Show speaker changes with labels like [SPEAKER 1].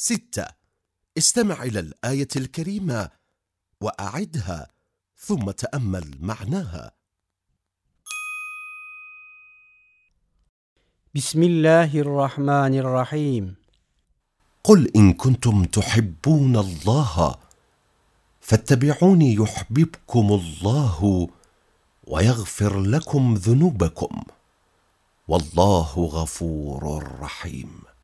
[SPEAKER 1] ستة. استمع إلى الآية الكريمة وأعدها ثم تأمل معناها.
[SPEAKER 2] بسم الله الرحمن الرحيم.
[SPEAKER 1] قل إن كنتم تحبون الله فاتبعوني يحببكم الله ويغفر لكم ذنوبكم. والله غفور رحيم.